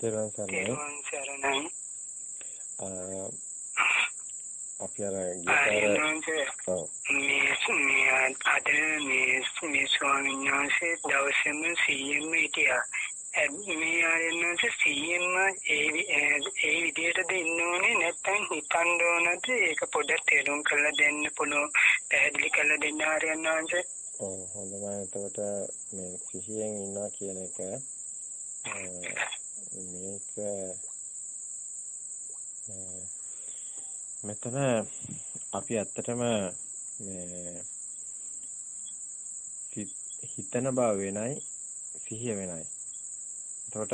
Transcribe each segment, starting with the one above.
තෙරුවන් සරණයි. අපි අර ගියපාර මේ අද මේ මේ ස්වාමීන් වහන්සේ දවසේම සීයෙම හිටියා. මේ ආයෙන්නස සීයෙම ඒ ඒ විදිහටද ඉන්න ඕනේ නැත්නම් හිතන්න ඕනද ඒක පොඩ්ඩක් තේරුම් කරලා දෙන්න පුළුවන් පැහැදිලි කරලා දෙන්න ආර්යයන් වහන්සේ. ඔව් හොඳයි එතකොට මේ සිහියෙන් ඉන්නවා කියන එක මේක මෙතන අපි ඇත්තටම මේ හිතන බව වෙනයි සිහිය වෙනයි. එතකොට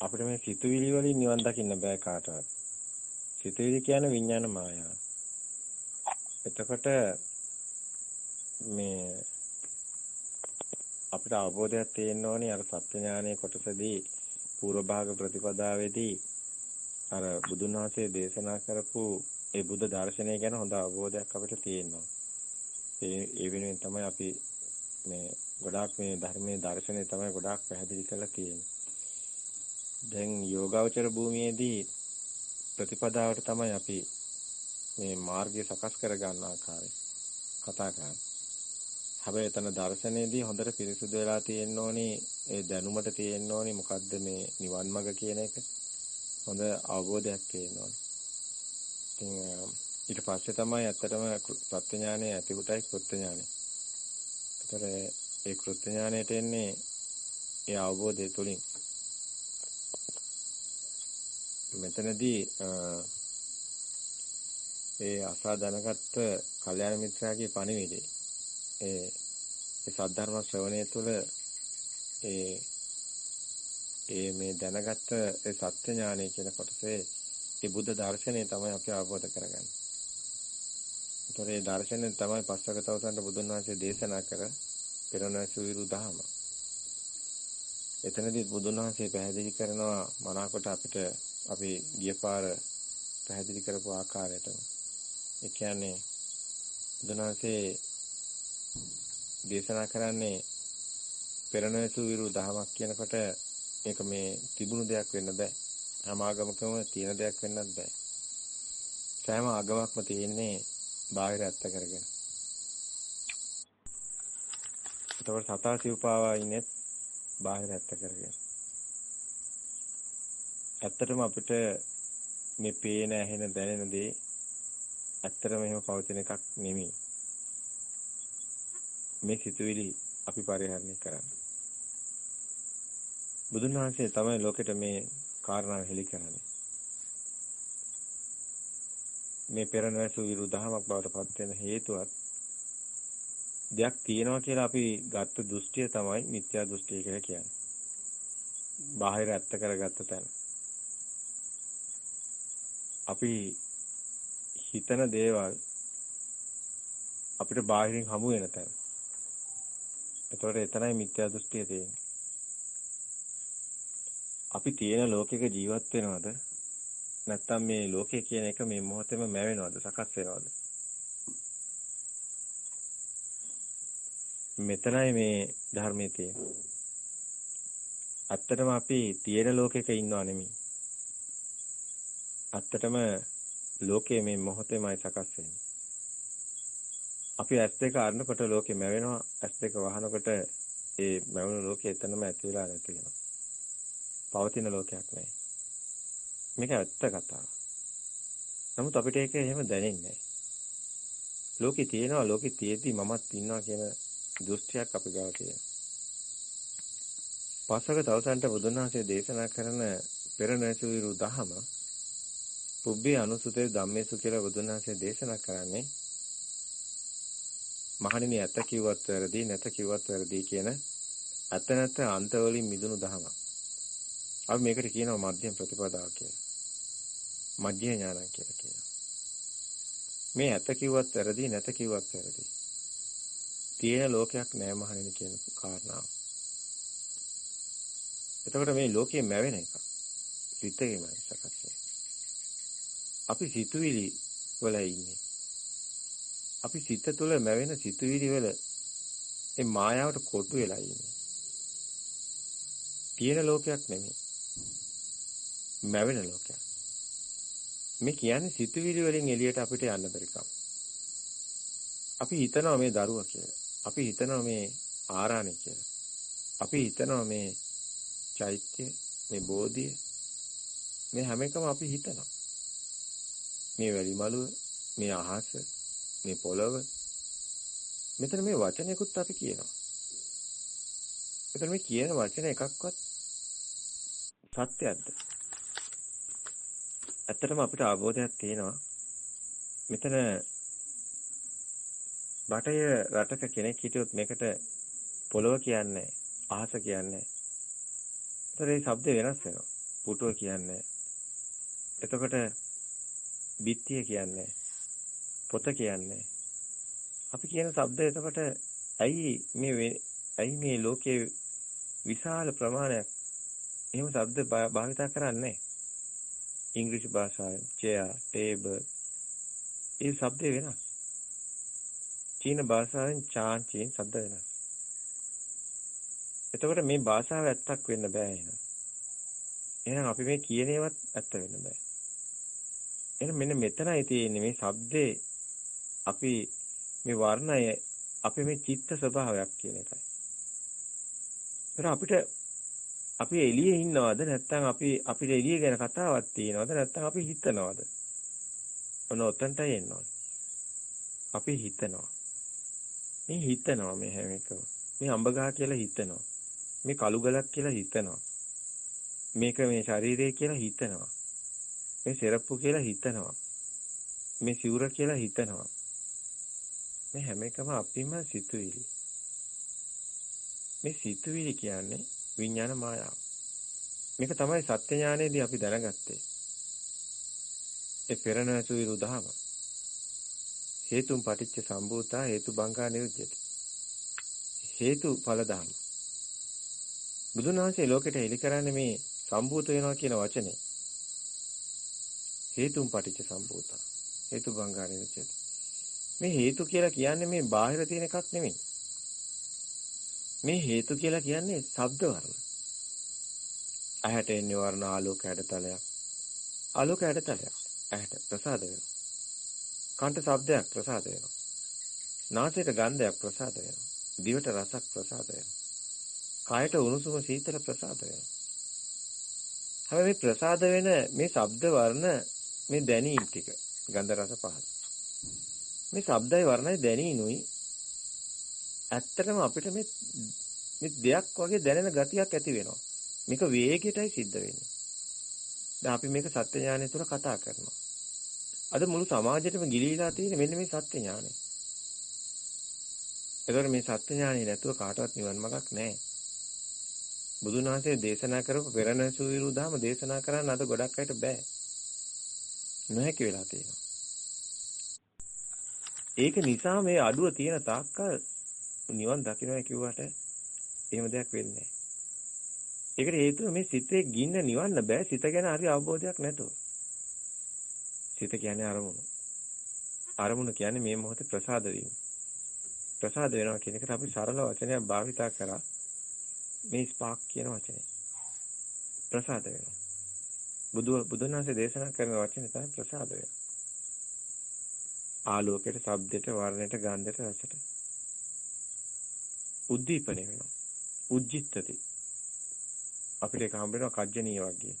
අපිට මේ සිතුවිලි වලින් නිවන් දකින්න බෑ කාටවත්. සිතුවිලි කියන්නේ විඥාන මායාව. එතකොට මේ අපිට අවබෝධයක් තියෙන්න ඕනේ අර සත්‍ය ඥානයේ කොටසදී පූර්ව භාග ප්‍රතිපදාවේදී අර බුදුන් වහන්සේ දේශනා කරපු ඒ බුද්ධ දර්ශනය ගැන හොඳ අවබෝධයක් අපිට තියෙනවා. ඒ ඒ වෙනුවෙන් තමයි අපි මේ ගොඩාක් මේ ධර්මයේ දර්ශනය තමයි ගොඩාක් පැහැදිලි කරලා තියෙන්නේ. දැන් යෝගාවචර භූමියේදී ප්‍රතිපදාවට තමයි අපි මේ මාර්ගය සකස් කර ගන්න ආකාරය කතා කරන්නේ. හැබැයි එතන දර්ශනයේදී හොඳට පිරිසුදු වෙලා තියෙන්න ඕනේ ඒ දැනුමට තියෙන්න ඕනේ මොකද්ද මේ නිවන් මඟ කියන එක හොඳ අවබෝධයක් තියෙන්න ඕනේ. ඉතින් ඊට පස්සේ තමයි ඇත්තටම සත්‍ය ඥානය ඇතිුටයි කෘත්‍ය ඥානය. ඒතර ඒ කෘත්‍ය ඥානයට එන්නේ ඒ අවබෝධය තුලින්. මෙතනදී ඒ අසා දැනගත්ත කල්යාණ මිත්‍රාගේ පණිවිඩේ ඒ ඒ සද්ධර්ම ශ්‍රවණය තුළ ඒ ඒ මේ දැනගත්ත ඒ සත්‍ය ඥානය කියන කොටසේ ඒ බුද්ධ දර්ශනය තමයි අපි අවබෝධ කරගන්නේ. ඒතොර ඒ දර්ශනය තමයි පස්වක තවසන්ට බුදුන් වහන්සේ දේශනා කර පෙරණැසු විරු දහම. එතනදී බුදුන් වහන්සේ පැහැදිලි කරනවා මනාකොට අපිට අපි ගියපාර පැහැදිලි කරපු ආකාරයට. ඒ කියන්නේ බුදුන් වහන්සේ දේශනා කරන්නේ පෙරණැසු විරු දහමක් කියනකොට මේක මේ තිබුණු දෙයක් වෙන්න බෑ. හැම ආගමකම තියෙන දෙයක් වෙන්නත් බෑ. සෑම ආගමක්ම තියෙන්නේ බාහිර ඇත්ත කරගෙන. එතකොට සතා සිව්පාවා ඉන්නේ බාහිර ඇත්ත කරගෙන. ඇත්තටම අපිට මේ පේන ඇහෙන දැනෙන දේ ඇත්තටම එහෙම පවතින එකක් නෙමෙයි. මේ සිතුවිලි අපි පරිහරණය කරන්න. බුදුන් වහන්සේ තමයි ලෝකෙට මේ කාරණා හෙළි කරන්නේ. මේ පෙර නොඇසු විරු දහමක් බවට පත් වෙන හේතුවත් දෙයක් තියෙනවා කියලා අපි ගත්ත දෘෂ්ටිය තමයි මිත්‍යා දෘෂ්ටිය කියලා කියන්නේ. බාහිර ඇත්ත කරගත්ත තැන. අපි හිතන දේවල් අපිට බාහිරින් හමු වෙන තැන. එතකොට එතනයි මිත්‍යා දෘෂ්ටිය තියෙන්නේ. අපි තියෙන ලෝකෙක ජීවත් වෙනවද? නැත්තම් මේ ලෝකය කියන එක මේ මොහොතේම මැවෙනවද? සකස් වෙනවද? මෙතනයි මේ ධර්මයේ තියෙන්නේ. ඇත්තටම අපි තියෙන ලෝකෙක ඉන්නව නෙමෙයි. ඇත්තටම ලෝකයේ මේ මොහොතේමයි සකස් වෙන්නේ. අපි S2 අරනකොට ලෝකෙ මැවෙනවා S2 වහනකොට ඒ මැවුණු ලෝකෙ එතනම ඇති වෙලා නැති වෙනවා. පවතින ලෝකයක් නැහැ. මේක ඇත්ත කතාව. නමුත් අපිට ඒක එහෙම දැනෙන්නේ නැහැ. ලෝකෙ තියෙනවා ලෝකෙ තියෙද්දි මමත් ඉන්නවා කියන දෘෂ්ටියක් අපි ගාව තියෙනවා. පස්වක දවසන්ට බුදුන් වහන්සේ දේශනා කරන පෙර නැසුවිරු දහම පුබ්බේ අනුසුතේ ධම්මේසු කියලා බුදුන් වහන්සේ දේශනා කරන්නේ මහණෙනි ඇත කිව්වත් වැරදි නැත කිව්වත් වැරදි කියන ඇත නැත අන්ත වලින් මිදුණු දහමක්. අපි මේකට කියනවා මධ්‍යම ප්‍රතිපදාව කියලා. මධ්‍ය ඥානං කියලා කියනවා. මේ ඇත කිව්වත් වැරදි නැත කිව්වත් වැරදි. තියෙන ලෝකයක් නෑ මහණෙනි කියන කාරණාව. එතකොට මේ ලෝකයේ මැවෙන එක. සිතේමයි සකස් අපි සිතුවිලි වල ඉන්නේ. අපි සිත තුළ මැවෙන සිතුවිලි වල ඒ මායාවට කොටු වෙලා ඉන්නේ. තියෙන ලෝකයක් නෙමෙයි. මැවෙන ලෝකයක්. මේ කියන්නේ සිතුවිලි වලින් එළියට අපිට යන්න බැරිකම. අපි හිතනවා මේ දරුවා කියලා. අපි හිතනවා මේ ආරාණ්‍ය කියලා. අපි හිතනවා මේ චෛත්‍ය, මේ බෝධිය මේ හැම එකම අපි හිතනවා. මේ වැලි මළුව, මේ අහස, මේ පොළව මෙතන මේ වචනයකුත් අපි කියනවා. මෙතන මේ කියන වචන එකක්වත් සත්‍යයක්ද? ඇත්තටම අපිට අවබෝධයක් තියෙනවා. මෙතන බටය රටක කෙනෙක් හිටියොත් මේකට පොළව කියන්නේ අහස කියන්නේ. ඒතර ඒ શબ્ද වෙනස් වෙනවා. පුටුව කියන්නේ. එතකොට බිත්තිය කියන්නේ. පොත කියන්නේ. අපි කියන શબ્ද එතකොට ඇයි මේ ඇයි මේ ලෝකයේ විශාල ප්‍රමාණයක් එහෙම શબ્ද භාවිත කරන්නේ? ඉංග්‍රීසි භාෂාවේ chair table ඒ શબ્ද වෙනස්. චීන භාෂාවෙන් චාන් චීන શબ્ද වෙනස්. එතකොට මේ භාෂාව ඇත්තක් වෙන්න බෑ එහෙනම්. එහෙනම් අපි මේ කියන ඒවත් ඇත්ත වෙන්න බෑ. එහෙනම් මෙන්න මෙතනයි තියෙන්නේ මේ શબ્දේ අපි මේ වර්ණය අපේ මේ චිත්ත ස්වභාවයක් කියන එකයි. ඒතර අපිට අපි එළියේ ඉන්නවද නැත්නම් අපි අපිට එළිය ගැන කතාවක් තියෙනවද නැත්නම් අපි හිතනවද? ඔන්න ඔතනටයි එන්න ඕනේ. අපි හිතනවා. මේ හිතනවා මේ හැම එකම. මේ අඹගහ කියලා හිතනවා. මේ කළු ගලක් කියලා හිතනවා. මේක මේ ශරීරය කියලා හිතනවා. මේ සෙරප්පු කියලා හිතනවා. මේ සිවුර කියලා හිතනවා. මේ හැම එකම අපිම සිතුවිලි. මේ සිතුවිලි කියන්නේ විඥාන මායාව. මේක තමයි සත්‍ය ඥානයේදී අපි දැනගත්තේ. ඒ පෙරණැසු විරුදහම. හේතුන් පටිච්ච සම්භූතා හේතු බංගා නිරුද්ධති. හේතු ඵල ධර්ම. බුදුන් වහන්සේ ලෝකෙට එලි කරන්නේ මේ සම්භූත වෙනවා කියන වචනේ. හේතුන් පටිච්ච සම්භූතා හේතු බංගා නිරුද්ධති. මේ හේතු කියලා කියන්නේ මේ බාහිර තියෙන එකක් නෙමෙයි. මේ හේතු කියලා කියන්නේ ශබ්ද වර්ණ. ඇහැට එන්නේ වර්ණ ආලෝක හැඩතලයක්. ආලෝක හැඩතලයක්. ඇහැට ප්‍රසාද වෙනවා. කන්ට ශබ්දයක් ප්‍රසාද වෙනවා. නාසයට ගන්ධයක් ප්‍රසාද වෙනවා. දිවට රසක් ප්‍රසාද වෙනවා. කයට උණුසුම සීතල ප්‍රසාද වෙනවා. හැබැයි මේ ප්‍රසාද වෙන මේ ශබ්ද වර්ණ මේ දැනීම් ටික ගන්ධ රස පහළ මේ ශබ්දයි වර්ණයි දැනීනුයි ඇත්තටම අපිට මේ මේ දෙයක් වගේ දැනෙන ගතියක් ඇති වෙනවා. මේක වේගයටයි සිද්ධ වෙන්නේ. දැන් අපි මේක සත්‍ය ඥානය තුළ කතා කරනවා. අද මුළු සමාජෙටම ගිලීලා තියෙන මෙන්න මේ සත්‍ය ඥානය. ඒතකොට මේ සත්‍ය ඥානය නැතුව කාටවත් නිවන් මාර්ගක් නැහැ. බුදුන් වහන්සේ දේශනා කරපු පෙරණැසු විරුදාම දේශනා කරන්න අද ගොඩක් අයට බෑ. නොහැකි වෙලා තියෙනවා. ඒක නිසා මේ අඩුව තියෙන තාක්කල් නිවන් දකින්නයි කිව්වට එහෙම දෙයක් වෙන්නේ නැහැ. ඒකට හේතුව මේ සිතේ ගින්න නිවන්න බෑ සිත ගැන හරි අවබෝධයක් නැතුව. සිත කියන්නේ අරමුණු. අරමුණ කියන්නේ මේ මොහොතේ ප්‍රසාද වීම. ප්‍රසාද වෙනවා කියන එකට අපි සරල වචනයක් භාවිතා කරා මේ ස්පාක් කියන වචනේ. ප්‍රසාද වෙනවා. බුදු බුදුන් වහන්සේ දේශනා කරන වචනේ තමයි ප්‍රසාද වෙනවා. ආලෝකයට, ශබ්දයට, වර්ණයට, ගන්ධයට, රසට. උද්දීපනය වෙනවා. උජ්ජිත්තති. අපිට ඒක හම්බ වෙනවා කජ්ජනීය වර්ගයේ.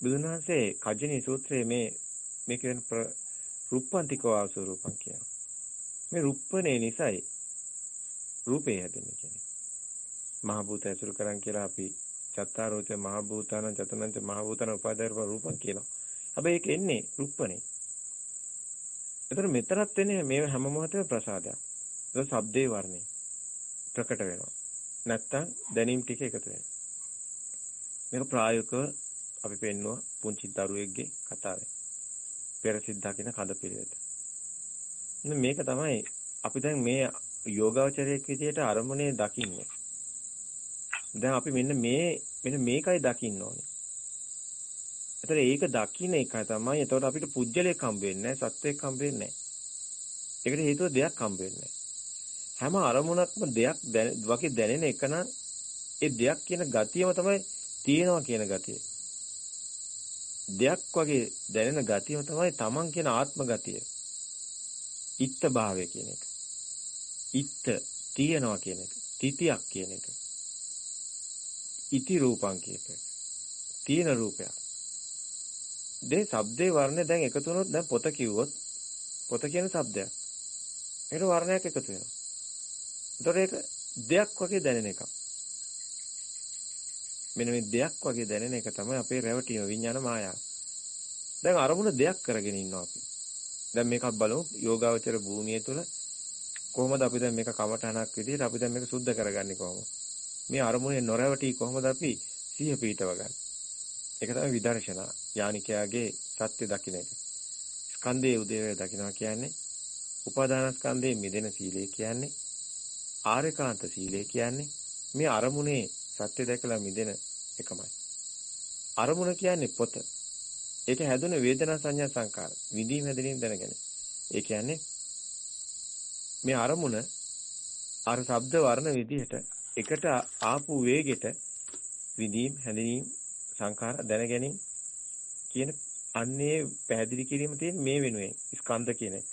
බුදුන් වහන්සේ කජ්ජනී සූත්‍රයේ මේ මේක වෙන රුප්පන්තිකෝ ආසුරූපං කියනවා. මේ රුප්පනේ නිසයි රූපේ හැදෙන්නේ කියන්නේ. මහ භූත ඇසුරු කරන් කියලා අපි චත්තාරෝච මහ භූතාන චතනංච මහ භූතාන උපාදාය රූපං කියනවා. හැබැයි ඒක එන්නේ රුප්පනේ. එතන මෙතරත් වෙන්නේ මේ හැම මොහොතේම ප්‍රසාදයක්. ඒක ශබ්දේ වර්ණේ ප්‍රකට වෙනවා. නැත්තම් දැනීම් ටික එකතු වෙනවා. මේක ප්‍රායෝගිකව අපි පෙන්නුවා පුංචි දරුවෙක්ගේ කතාවේ. පෙර සිද්ධා කියන කඳ පිළිවෙත. මේක තමයි අපි දැන් මේ යෝගාචරයක් විදියට අරමුණේ දකින්නේ. දැන් අපි මෙන්න මේ මෙන්න මේකයි දකින්න ඕනේ. ඒතර ඒක දකින්න එක තමයි. එතකොට අපිට පුජ්‍යලයක් හම්බ වෙන්නේ නැහැ, සත්වයක් හම්බ වෙන්නේ නැහැ. ඒකට හේතුව දෙයක් හම්බ වෙන්නේ හැම අරමුණක්ම දෙයක් වගේ දැනෙන එක නම් ඒ දෙයක් කියන ගතියම තමයි තියෙනවා කියන ගතිය. දෙයක් වගේ දැනෙන ගතියම තමයි තමන් කියන ආත්ම ගතිය. ඉත්ත භාවය කියන එක. ඉත්ත තියනවා කියන එක. තිතියක් කියන එක. ඉති රූපං කියප එක. තියෙන රූපයක්. දැන් ශබ්දේ වර්ණය දැන් එකතු වුණොත් දැන් පොත කිව්වොත් පොත කියන શબ્දයක්. ඒකට වර්ණයක් එකතු වෙනවා. ඒතකොට ඒක දෙයක් වගේ දැනෙන එකක්. මෙන්න මේ දෙයක් වගේ දැනෙන එක තමයි අපේ රැවටීම විඥාන මායාව. දැන් අරමුණ දෙයක් කරගෙන ඉන්නවා අපි. දැන් මේකක් බලමු යෝගාවචර භූමිය තුළ කොහොමද අපි දැන් මේක කමඨහනක් විදිහට අපි දැන් මේක සුද්ධ කරගන්නේ කොහොමද? මේ අරමුණේ නොරැවටි කොහොමද අපි සිහිය පිටව ගන්න. ඒක තමයි විදර්ශනා. යානිකයාගේ සත්‍ය දකින්න එක. ස්කන්ධයේ උදේවය දකින්නවා කියන්නේ උපාදානස්කන්ධයේ මිදෙන සීලය කියන්නේ ආරේකාන්ත සීලය කියන්නේ මේ අරමුණේ සත්‍ය දැකලා මිදෙන එකමයි. අරමුණ කියන්නේ පොත. ඒක හැදුනේ වේදනා සංඥා සංකාර. විදීම හැදෙනින් දැනගෙන. ඒ කියන්නේ මේ අරමුණ අර ශබ්ද වර්ණ විදිහට එකට ආපු වේගෙට විදීම් හැඳිනීම් සංකාර දැනගැනීම කියන අන්නේ පැහැදිලි කිරීම තියෙන මේ වෙනුවෙන් ස්කන්ධ කියන එක.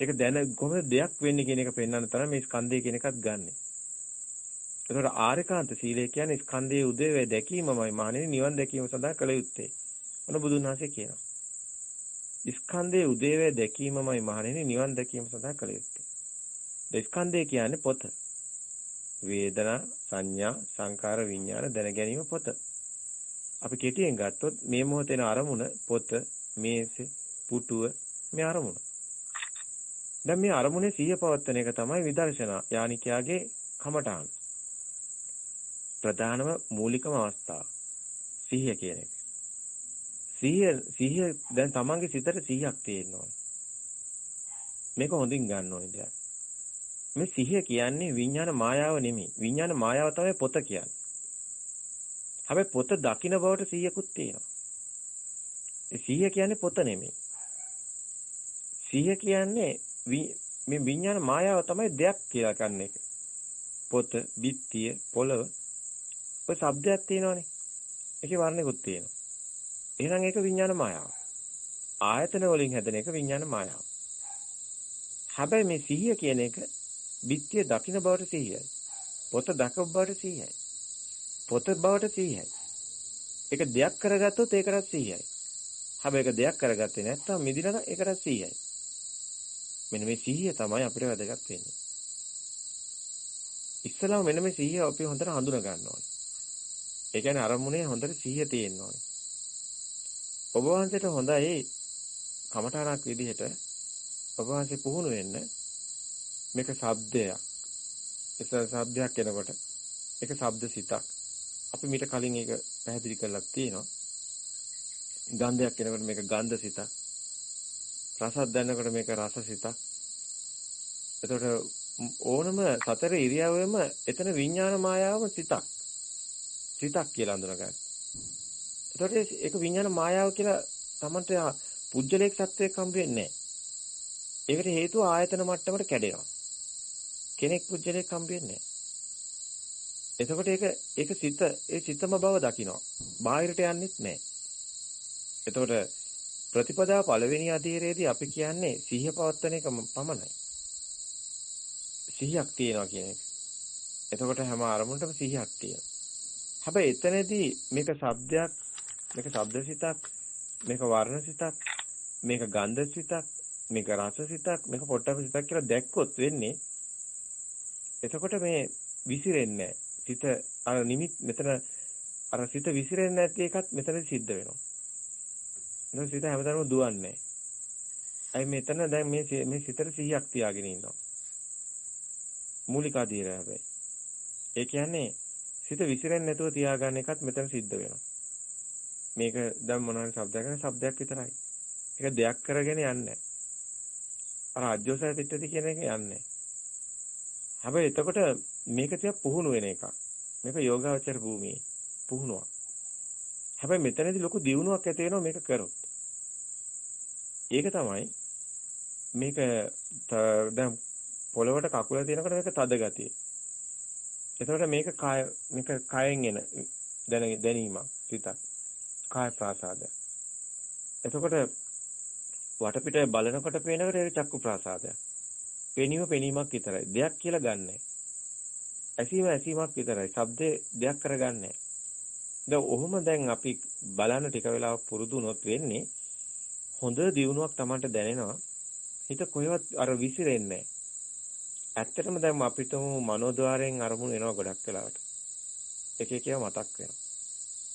ඒක දැන කොහොමද දෙයක් වෙන්නේ කියන එක පෙන්වන්න තරම් මේ ස්කන්ධය කියන එකත් ගන්නෙ. ඒතකොට ආරේකාන්ත සීලය කියන්නේ ස්කන්ධයේ උදේවේ දැකීමමයි මහණෙනි නිවන් දැකීම සඳහා කළ යුත්තේ. මොන බුදුන් වහන්සේ කියනවා. ස්කන්ධයේ උදේවේ දැකීමමයි මහණෙනි නිවන් දැකීම සඳහා කළ යුත්තේ. ස්කන්ධය කියන්නේ පොත. වේදනා, සංඥා, සංකාර, විඥාන දැන ගැනීම පොත. අපි කෙටියෙන් ගත්තොත් මේ මොහොතේන අරමුණ පොත, මේසෙ, පුටුව මේ අරමුණ. දැන් මේ අරමුණේ සිහිය පවත්වන එක තමයි විදර්ශනා යානිකයාගේ කමඨාන. ප්‍රධානම මූලිකම අවස්ථාව. සිහිය කියන එක. සිහිය සිහිය දැන් තමන්ගේ සිතට සිහියක් තියෙන්න ඕනේ. මේක හොඳින් ගන්න ඕනේ දෙයක්. මේ සිහිය කියන්නේ විඥාන මායාව නෙමෙයි. විඥාන මායාව තමයි පොත කියන්නේ. හැබැයි පොත දකින්න බවට සිහියකුත් තියෙනවා. ඒ සිහිය කියන්නේ පොත නෙමෙයි. සිහිය කියන්නේ මේ විඥාන මායාව තමයි දෙයක් කියලා ගන්න එක. පොත, බිත්තිය, පොළව ඔය શબ્දයක් තියෙනවනේ. ඒකේ වර්ණයකුත් තියෙනවා. එහෙනම් ඒක විඥාන මායාව. ආයතන වලින් හැදෙන එක විඥාන මායාව. හැබැයි මේ සිහිය කියන එක බිත්තිය දකින්න බවට සිහියයි. පොත දකව බවට සිහියයි. පොත බවට සිහියයි. ඒක දෙයක් කරගත්තොත් ඒකටත් සිහියයි. හැබැයි ඒක දෙයක් කරගත්තේ නැත්නම් මිදිලා නම් ඒකටත් සිහියයි. මෙන්න මේ සිහිය තමයි අපිට වැදගත් වෙන්නේ. ඉස්සලාම මෙන්න මේ සිහිය අපි හොඳට හඳුනා ගන්න ඕනේ. ඒ කියන්නේ අරමුණේ හොඳට සිහිය තියෙන්න ඕනේ. ඔබ වහන්සේට හොඳයි කමඨාරක් විදිහට ඔබ වහන්සේ පුහුණු වෙන්න මේක ශබ්දයක්. ඒක ශබ්දයක් එනකොට ඒක ශබ්ද සිතක්. අපි මීට කලින් ඒක පැහැදිලි කරලා තියෙනවා. ගන්ධයක් එනකොට මේක ගන්ධ සිතක්. රසක් දැනනකොට මේක රස සිතක්. එතකොට ඕනම සතර ඉරියව්වෙම එතන විඥාන මායාවම සිතක්. සිතක් කියලා අඳුනගන්න. එතකොට ඒක විඥාන මායාව කියලා තමන්ට පුජ්‍යලේක් සත්වයක් හම්බ වෙන්නේ නැහැ. ඒකට හේතුව ආයතන මට්ටමට කැඩෙනවා. කෙනෙක් පුජ්‍යලයක් හම්බ වෙන්නේ එතකොට ඒක ඒක සිත ඒ සිතම බව දකිනවා. බාහිරට යන්නෙත් නැහැ. එතකොට ප්‍රතිපදා පළවෙනි අධීරයේදී අපි කියන්නේ සිහිය පවත්වන එක පමණයි. සිහියක් තියෙනවා කියන එක. එතකොට හැම අරමුණටම සිහියක් තියෙනවා. හැබැයි එතනදී මේක ශබ්දයක්, මේක ශබ්දසිතක්, මේක වර්ණසිතක්, මේක ගන්ධසිතක්, මේක රසසිතක්, මේක පොට්ටපසිතක් කියලා දැක්කොත් වෙන්නේ එතකොට මේ විසිරෙන්නේ සිත අර නිමිත් මෙතන අර සිත විසිරෙන්නේ නැති එකත් මෙතනදි සිද්ධ වෙනවා. නේද සිත හැමදාම දුවන්නේ. අයි මෙතන දැන් මේ මේ සිතට 100ක් තියාගෙන ඉන්නවා. මූලික අධීර හැබැයි. ඒ කියන්නේ සිත විසිරෙන්නේ නැතුව තියාගන්න එකත් මෙතන සිද්ධ වෙනවා. මේක දැන් මොනවාරි શબ્දයක් නේ શબ્දයක් විතරයි. ඒක දෙයක් කරගෙන යන්නේ නැහැ. අර අජ්ජෝසය පිටතදී කියන එක යන්නේ නැහැ. හැබැයි එතකොට මේක තියා පුහුණු වෙන එකක්. මේක යෝගාවචර භූමියේ පුහුණුවක්. හැබැයි මෙතනදී ලොකු දියුණුවක් ඇති වෙනවා මේක කරොත්. ඒක තමයි මේක දැන් පොළවට කකුල තියෙනකොට මේක තද ගතිය. එතකොට මේක කාය මේක කයෙන් එන දැනීමක් සිතක්. කාය ප්‍රාසාදයක්. එතකොට වටපිට බලනකොට පේනකොට ඒක චක්කු ප්‍රාසාදයක්. පෙනීම පෙනීමක් විතරයි. දෙයක් කියලා ගන්නෑ. ඇසීම ඇසීමක් විතරයි. ශබ්දේ දෙයක් කරගන්නේ දැන් ඔහොම දැන් අපි බලන්න ටික වෙලාවක් පුරුදු වුණොත් වෙන්නේ හොඳ දියුණුවක් Tamanට දැනෙනවා. හිත කොහෙවත් අර විසිරෙන්නේ ඇත්තටම දැන් අපිටම මනෝද්වාරයෙන් අරමුණු එනවා ගොඩක් වෙලාවට. එක එක ඒවා මතක් වෙනවා.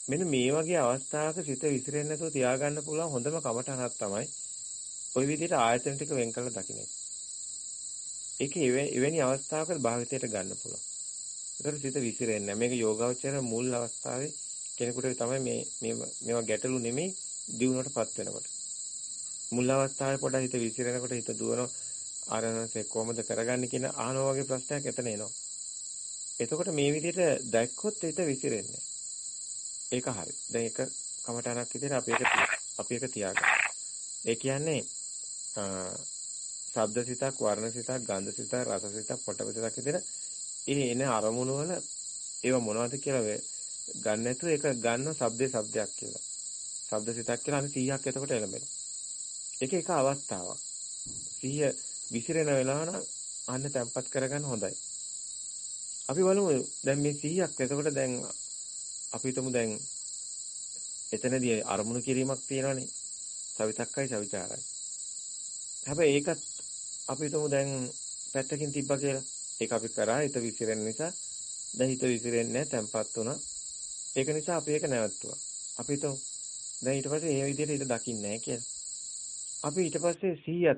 මෙන්න මේ වගේ අවස්ථාවක සිත විසිරෙන්නේ නැතුව තියාගන්න පුළුවන් හොඳම කමටහනක් තමයි ওই විදිහට ආයතන ටික වෙන් කරලා දකින්න එක. ඒක එවැනි අවස්ථාවක භාවිතයට ගන්න පුළුවන්. ඒතර සිත විසිරෙන්නේ මේක යෝගාවචර මුල් අවස්ථාවේ කෙනෙකුට තමයි මේ මේවා ගැටලු නෙමෙයි දිනුවටපත් වෙනකොට. මුල් අවස්ථාවේ පොඩ්ඩක් හිත විසිරෙනකොට හිත දුවන ආරණසේ කොහොමද කරගන්නේ කියන අහනවා වගේ ප්‍රශ්නයක් එතන එනවා. එතකොට මේ විදිහට දැක්කොත් හිත විසිරෙන්නේ. ඒක හරි. දැන් ඒක කමටහනක් විදිහට අපි ඒක අපි ඒක තියාගන්න. ඒ කියන්නේ ශබ්ද සිතක්, වර්ණ සිතක්, ගන්ධ සිතක්, රස සිතක්, පොට්ටබ සිතක් විදිහට ඒ එන අරමුණු වල ඒවා මොනවද කියලා ගන්න නැතුව ඒක ගන්න ශබ්දේ ශබ්දයක් කියලා. ශබ්ද සිතක් කියලා අනිත් 100ක් එතකොට එළඹෙනවා. ඒක එක අවස්ථාවක්. 100 විසිරෙන වෙලාව නම් අන්න තැම්පත් කරගන්න හොඳයි. අපි බලමු දැන් මේ 100ක් එතකොට දැන් අපි හිතමු දැන් එතනදී අරමුණු කිරීමක් තියෙනවනේ. සවිතක්කයි සවිචාරයි. හැබැයි ඒකත් අපි හිතමු දැන් පැත්තකින් තිබ්බා කියලා. ඒක අපි කරා හිත විසිරෙන නිසා දැන් හිත විසිරෙන්නේ නැහැ තැම්පත් වුණා. ඒක නිසා අපි ඒක නැවතුවා. අපි හිතමු දැන් ඊට පස්සේ මේ විදිහට හිත දකින්නේ නැහැ කියලා. අපි ඊට පස්සේ 100ක්